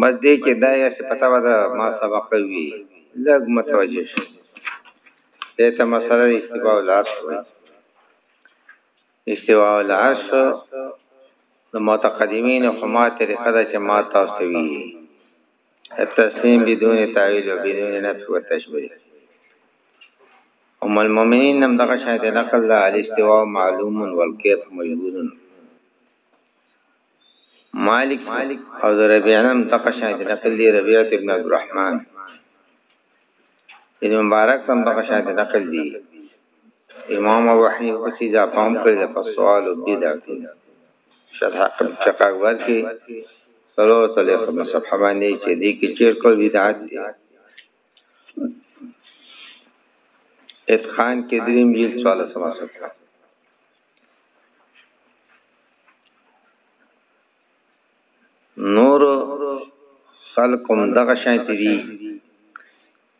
بس دې کې دا یا څه پتا و دا ما سبق وی لږ متوجه شو دې ته مسله استوا العرش وی استوا العرش د متقدمین او ما طریقه دا چې ما تاسو وی التسلیم بدون تعویل و بدون نفس و تشبیه ام المؤمنین نم دغه شاید نقل دا الاستواء معلوم والکیف مجبور مالک او ربیعنم دغه شاید نقل دی ربیعت ابن عبد الرحمن ابن مبارک هم دغه شاید نقل دی امام ابو حنیفه چې دا پام کړی د فسوال بدعه شرح شقاق بار کې سلو سلو کوم صفحه باندې چې دې کې چیر کول بدعت دي اتخان کې دریم جلد سوال سما صفحه نور خلقم دغه شانتی دي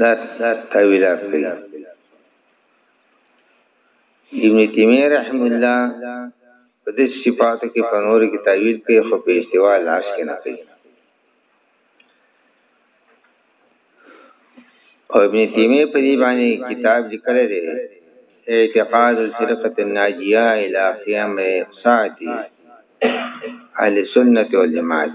دا تاویلات کوي ابن تیمیه رحم الله په دې صفاتو کې په نور کې تعویل کوي خو په استوا لاس کې نه کوي او ابن تیمیه په دې باندې کتاب لیکلی دی اعتقاد الفرقه الناجیه الى قیام ساعتی اهل سنت والجماعت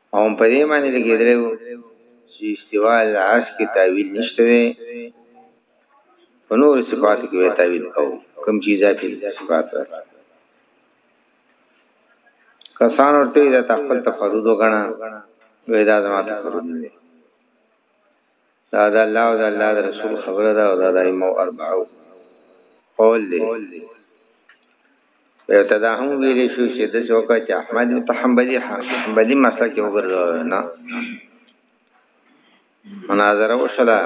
او په دې معنی لګیدلی وو چې استوا العرش کې تعویل نشته دی په نور صفات کې وی تعویل او کوم چې اضافي صفات راځي کسان ورته دا تخپل تفرد وګڼه وې دا زما تفرد نه دی دا د الله او د الله د رسول خبره ده او دا د ائمه اربعو قول دی په ابتدا هم ویل شو چې د څوکا چې احمد په حنبلي حنبلي مسله کې وګرځول نه مناظره وشله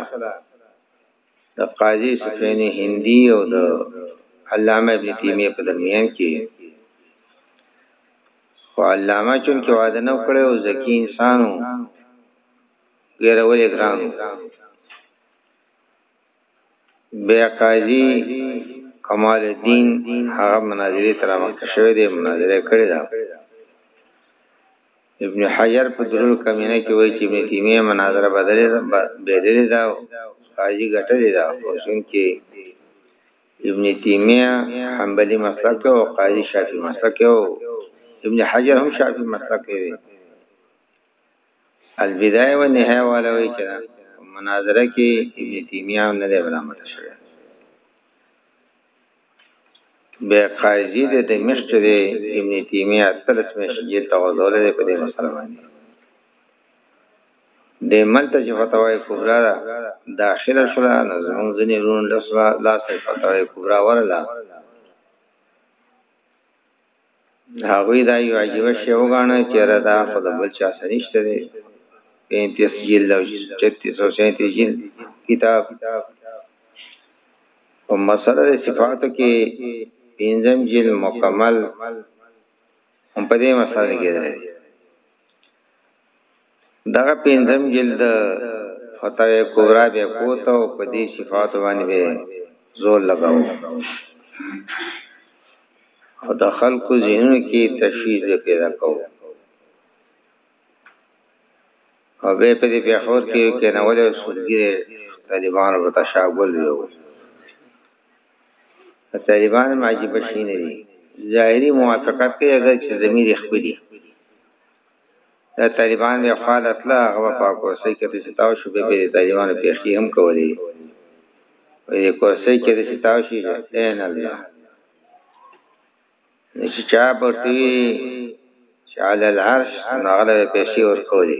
د قاضي سفینی هندي او د علامه ابن تیمیه په درمیان کې خو علامه چون کې وعده نه کړو ځکه انسانو ګیره ولې ګران بیا قاضي کمال الدین هغه مناظره تر مخ شوه دی مناظره کړی دا ابن حجر په درو کمینه کې وایي چې ابن تیمیه مناظره بدلې بدلې دا قاضي ګټلې دا خو څنګه ابن تیمیه حنبلی مسلک او قاضی شافعی مسلک او ابن حجر هم شافعی مسلک دی البدايه و نهايه والا وی چرا مناظره کې ابن تیمیه نه دی برامت شوی به قاضی د دمشق د ابن تیمیه تلس مشجی توازول دی په دې مسله باندې د ملته چې فتاوی کبرا دا داخله شوه نو زمونږ ځنې رون لاسه فتاوی کبرا ورلا هغوی دا یو عجیبه شی وګاڼه چې را دا خو د بل چا سره نشته دی پینتیس جلد او چتیس او سینتیس جلد کتاب په مسله د صفاتو کې پینځم جلد مکمل هم په دې مسله کې دی دغه پنځم جلد فتاوی کبرا به کوته او په دې صفات باندې به زور لګاو او د خلکو ذهنونو کې تشویش به پیدا کوو او به په دې پیښور کې کې نه ولې سورګي طالبانو په تشاغل یو طالبان ماجی بشینری ظاهری موافقت کوي اگر چې زمير خپلي دا طالبان به خوا لتله هغه په کورسۍ کې د ستاو شو به به طالبانو پیښې هم کولې وې کورسۍ کې د ستاو شي ان الله چې چا پرتی چې علی العرش نغله پیښې ور کولې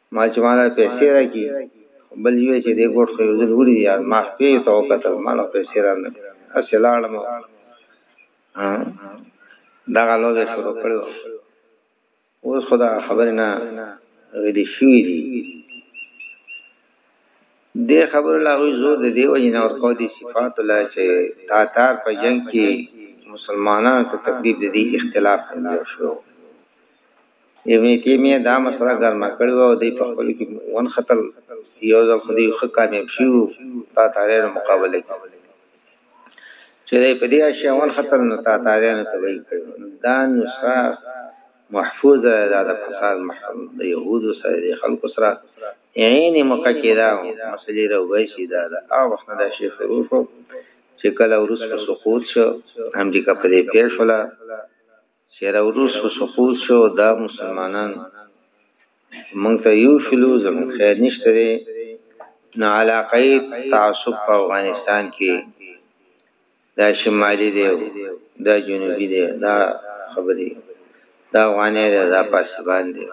ما چې مالا پیسې راکړي بل یو چې دې ګوټ خو یو ځل وړي یا ما خپې ته وکتل مالا پیسې را نه اسې لاړم دغه لوبې شروع کړو اوس خدا خبرې نه غلي شوې دي دې خبر لا وی زور دې دی وجه نه ور کو دي صفات الله چې تاتار په جنگ کې مسلمانانو ته تکلیف دي اختلاف نه شو ابن تیمیه دا مسله ګرمه کړې وه او دی په خپلو کې ونښتل، یو ځل خو دی ښه کامیاب شوي وو تاتاریانو مقابله کې، چې دی په دې اشیا ونښتل نو تاتاریانو تبعي کړی وو، نو دا نسخه محفوظه ده، دا د فساد محصول د یهودو سره دې خلکو سره عین موقع کې دا مسلې راوباسي، دا د هغه وخت نه دا شی شروع شو، چې کله روس په سقوط شو، امریکا په دې پوه شوله. چېرې روس خو سقوط شو دا مسلمانان موږ ته یو شلو زموږ خیر نشته دی نو علاقه تعصب په افغانستان کې دا شمالي دی دا جنوبي دی دا خبرې دا افغانې دی دا پاسبان دی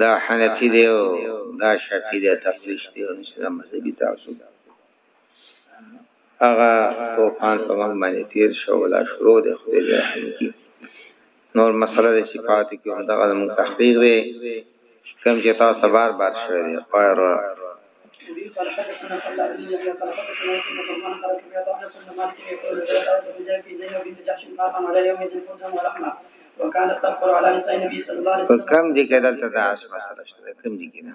دا حنفي دی دا شافعي دی تفریش دی دا مذهبي تعصب هغه طوفان په موږ باندې تیر شو ولا شروع د خدای به رحم کی نور مسله د صفات کې هم دغه موږ تحقیق دی کوم چې تاسو بار بار شوی دی قایره وکانه تقر علی نساء النبي صلی الله علیه وسلم کم دي کې دلته د عاش مسله شته کم دي کې نه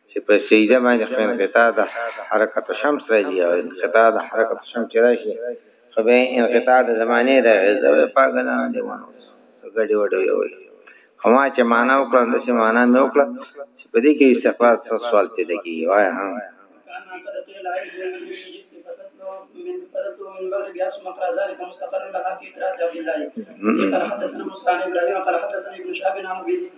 چې په سجده باندې خو انقطاع د حرکت الشمس راځي او انقطاع د حرکت الشمس چې راشي خو به انقطاع د زمانې د غزوې پاګل نه دی ونه ګډي وډي وي خو ما چې معنا وکړه نو چې معنا مې وکړه چې په دې کې استغفار څه سوال پیدا کیږي وای ها مستقر لها في قراءة عبد الله قال حدثنا مستعان بن ابي قال حدثنا ابن شهاب عن ابي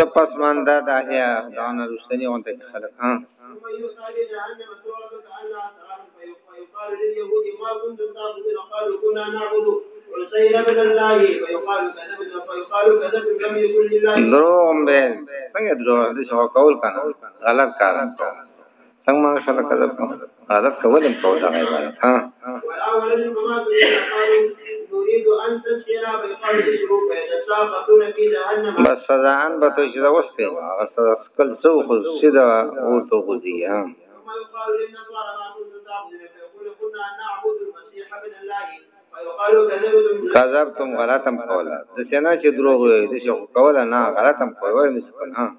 سپس من دا د احیا دا نه رسنی اون ته خلک ها دروغ به څنګه دروغ دي شو کول کنه غلط کار څنګه ما شو لکه زه عادت کولم کو دا عبارت ها بس سزاان به تو چې دا وسته هغه سزا خپل څو خو سیده ورته غوځي ها کذبتم غلطم کولا د سینا چې دروغ وي د شو کولا نه غلطم کوی مسکن ها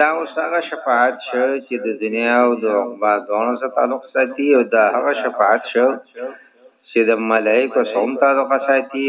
دا اوس هغه شفاعت شو چې د دنیا او د عقبا دوه سره تعلق ساتي او دا هغه شفاعت شو چې د ملائکه سوم تعلق ساتي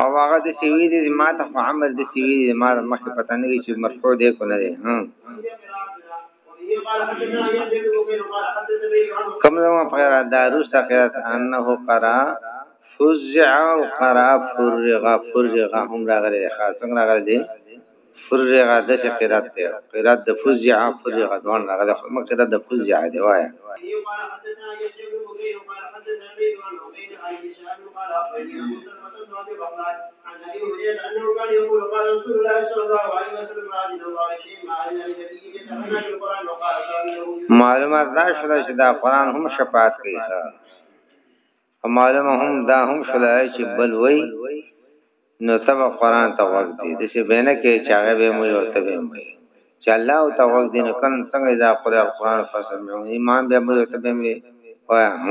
او هغه د سیوی دی ما ته خو عمر د سیوی دی ما مخه پته نه وی چې مرفوع دی کو نه دی ها کوم نو په غیر داروس تخیرات انه قرا فزع او قرا فرغ فرغ هم راغلی خاص څنګه راغلی فرغه د څه قرات دی قرات د فزع فرغه دوان هغه د خمه قرات د فزع دی وای معلومات دا شوه چې دا قران هم شفاعت کوي او معلومه هم دا هم شوله چې بل وای نو ته به قرآن ته غوږ دی داسې به نه کې چې هغه به مو یو ته به مو چې الله او ته غوږ دی نو کله څنګه اذا قرئ القرآن فاسمعوا ایمان به مو یو ته به مو وای هم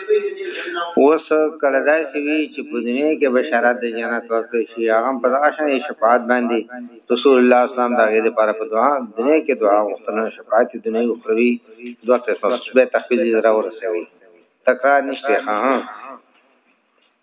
اوس کله داسې وي چې په دنیا کې بشارت د جنت ورکړي شي هغه په دغه شان شفاعت باندې رسول الله اسلام دغه لپاره په دعا دنیا کې دعا غوښتنه شفاعت دنیا او اخروی دوه قسمه به تخفیض را ورسوي تکرار نشته ها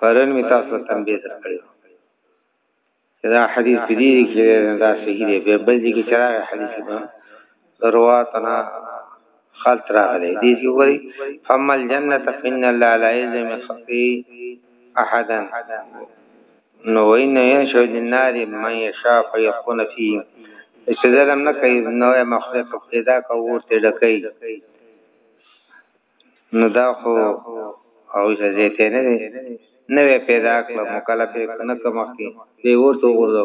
پرن می تاسو تنبیه درکړی دا حدیث په دې کې دا صحیح دی په بل دي کې چې راغی حدیث په رواتنا خلط راغلی دې چې وګوري فمل جنته فإن الله لا يلزم خطي احدا نو وین ينشو للنار من يشاء فيكون فيه استدلال نه کوي نو مخلوق پیدا کوي ورته ډکې نو دا خو او ځای ته نه دی نه وی پیدا کړ مکلف نه کمخ کی دی ورته ورته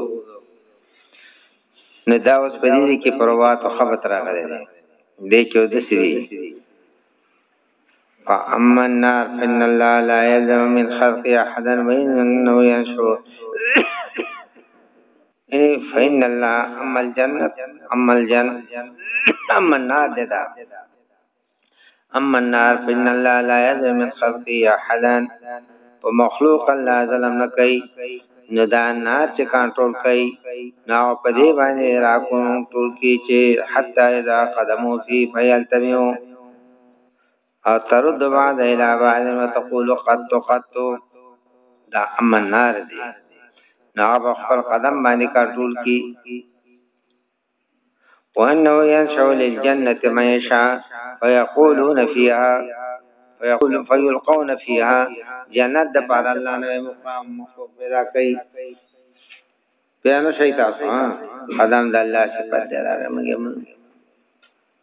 نو دا اوس په دې کې پروا ته خبرت راغلی دی دې کې د سوي فاما النار فان الله لا يلزم من خلق احدا وانه ينشر فإن الله أما الجنة أما الجنة أما النار ددا أما النار فإن الله لا يظلم من خلقه أحدا په مخلوق الله ظلم نه کوي نو دا نار چې کنټرول کوي نو په دې باندې راکون ټول کی چې حتی اذا قدمو فی فیلتمیو او ترد بعد الى بعد وتقول قط قط دا امن نار دی نو هغه خپل قدم باندې کنټرول کی وانه ينشأ للجنه ما يشاء ويقولون فيها ويقول فيلقون فيها جنت د پاره الله نه مقام مخلوق پیدا کوي بیان شي تاسو قدم د الله صفات دی راغلی موږ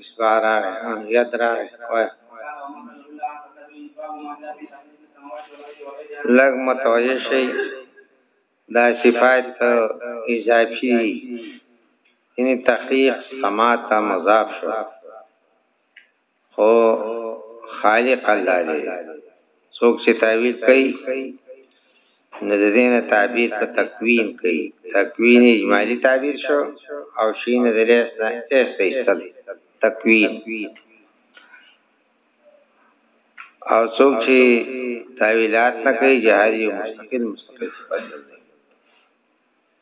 اشباع راغی ها یاد راغی وای لګ متوجه شي دا صفات اضافي یعنی تخلیق سما ته مضاف شو خو خالق الله دی څوک چې تعویل کوي نو د دې نه تعبیر په تکوین کوي، تکوین اجمالي تعبیر شو او شین د لیس نه ایس ایستل تکوین او څوک چې تاویلات نه کوي جهاد یو مستقل مستقل صفت دی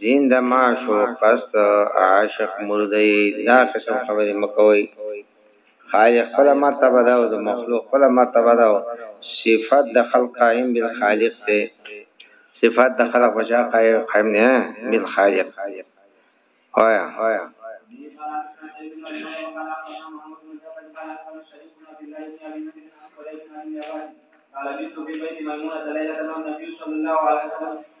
زینده معاش و قصد عاشق مردی دا قسم خبری مکوی خالق خپل مرتبه دا او د مخلوق خپل مرتبه دا صفات د خلق قائم بالخالق ته صفات د خلق بچا قائم قائم نه بالخالق هایا هایا قال بيت في بيت ميمونة ليلة النبي صلى الله عليه وسلم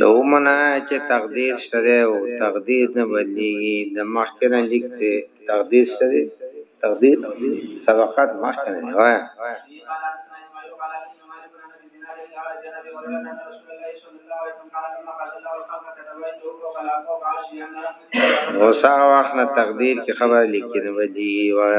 نو منا چې تقدیر شته او تقدیر نه بدلیږي د مخکنه لیکته تقدیر شته تقدیر سبقات مخکنه دی وای غوسه وخت نه تقدیر کې خبر لیکي نه بدلیږي وای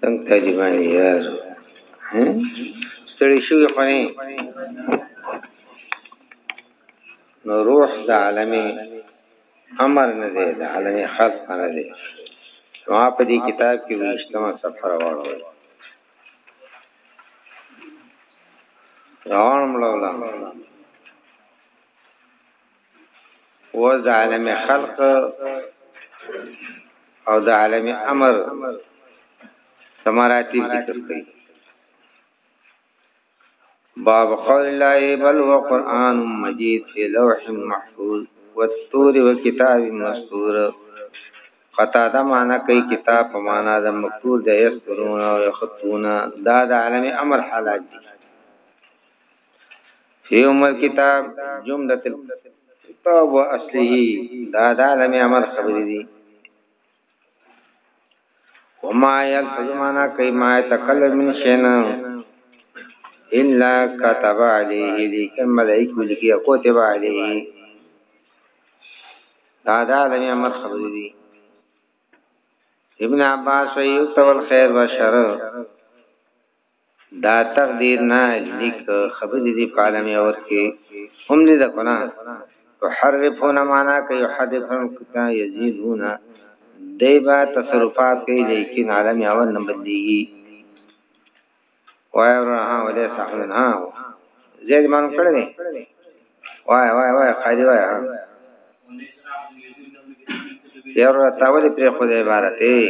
څنګه طالبان یار ستړي شوي خو نه نو روح د عالم امر نه دی د عالم خلق نه دی ما په دې کتاب کې وشتمه سفر وړو روانم لولا و د عالم خلق او د عالم امر سمراتی ذکر کوي باب قول الله بل هو قران مجید فی لوح محفوظ والطور وکتاب مستور قطا دا معنا کوي کتاب په معنا د مکتوب د یسرون او یخطون دا د عالم امر حالات دي فی عمر کتاب جمله کتاب و اصله دا دا لمی عمل خبری دی وما یلفظ مانا کئی ما یتکلم من شینا الا کتب علیه لیکن ملائک ملکی اکوتب علیه دا دا لمی عمل خبری دی ابن عباس ویو تول خیر و شر دا تقدیر نه لیک خبرې دی پالم یو ور کې هم دې د کنا تحرفون معنا کې یحرفون کتا یزیدون دیبا تصرفات کې لیکن عالم اول نه بدلیږي وای ورا ها ولې صاحب نه زید مان کړی دی وای وای وای قاری وای ها یو را تاولې پر خو دې عبارت دی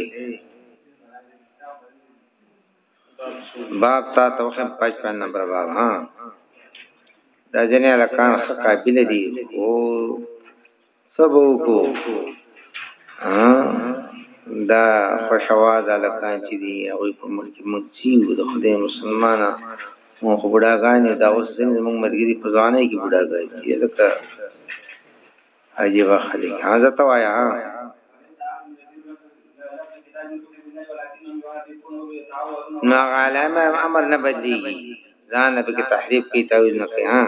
باب تا توخم 55 نمبر باب ها دا جنې الکان قابل دي او سبو کو ها دا خوشواز الکان چې دي او په ملک مکسي د خدای مسلمانانه مو خو بډاګانې دا اوس زموږ مرګري په ځانې کې بډاګانې لکه عجیب خلک ها زه ته وایا ها نو علامه امر نه بدلیږي ځان به کې تحریف کوي تعویذ نه کوي ها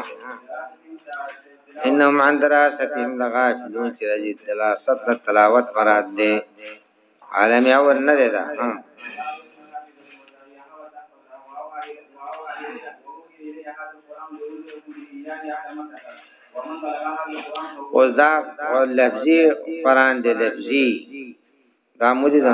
انهم عن دراستهم لغافلون چې راځي دلاست تلاوت مراد ده عالم یې اول نه دی دا او دا لفظي قران دی لفظي دا مودي ده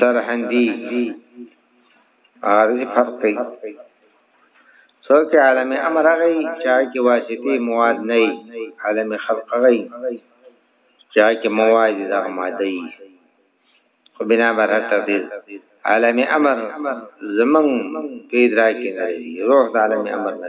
سرهندي عارض فرق کوي څوک عالم امر غي چا کې واسطي مواد نه عالم خلق غي چا کې مواد د ماده ای خو بنا بر تقدیر عالم امر زمون پیدا کې نه روح د عالم امر نه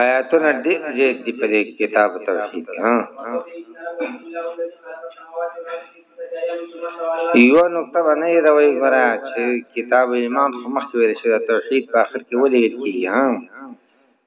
آیاتونه ډېر زیات دي په دې کتاب توحید ها یو نقطه باندې راوي غره چې کتاب امام مخکې ویل شوی توحید په اخر کې ولې کیږي ها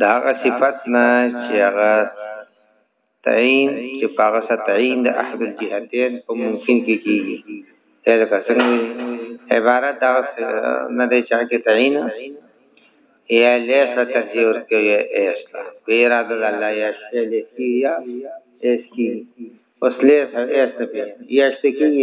د هغه صفت نه چې هغه تعین چې په هغه سره تعین د احد الجهتین په ممکن کې کیږي دا لکه څنګه عبارت دا نه دی چې هغه تعین یا لیس ترجیح ورکوي ایسلا په اراده د الله یا شی لیسی یا ایس کی اوس لیس ایس نه پیږي یا شته کیږي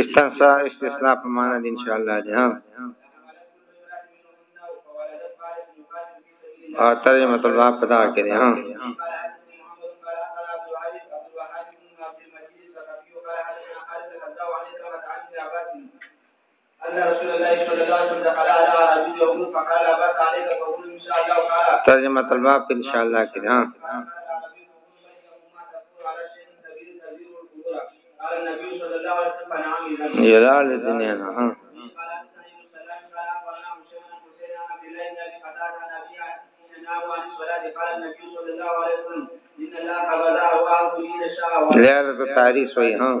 استنسا استثناء په معنا دي ان شاء الله دي ها او ترجمه الله پدا کړی ها ترجمه الباب ان شاء الله کې ها یلال دنیا نه ها ليلة التعريس وي ها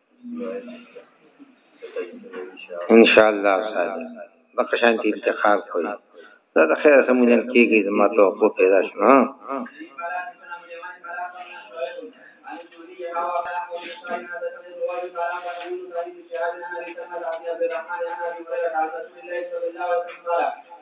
ان شاء الله استاد دغه شان دې انتخاب کوي دا د خیر سمونن کېږي زما ته خو پیدا شو ها Thank you.